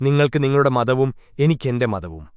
നിങ്ങൾക്ക് നിങ്ങളുടെ മതവും എനിക്കെന്റെ മതവും.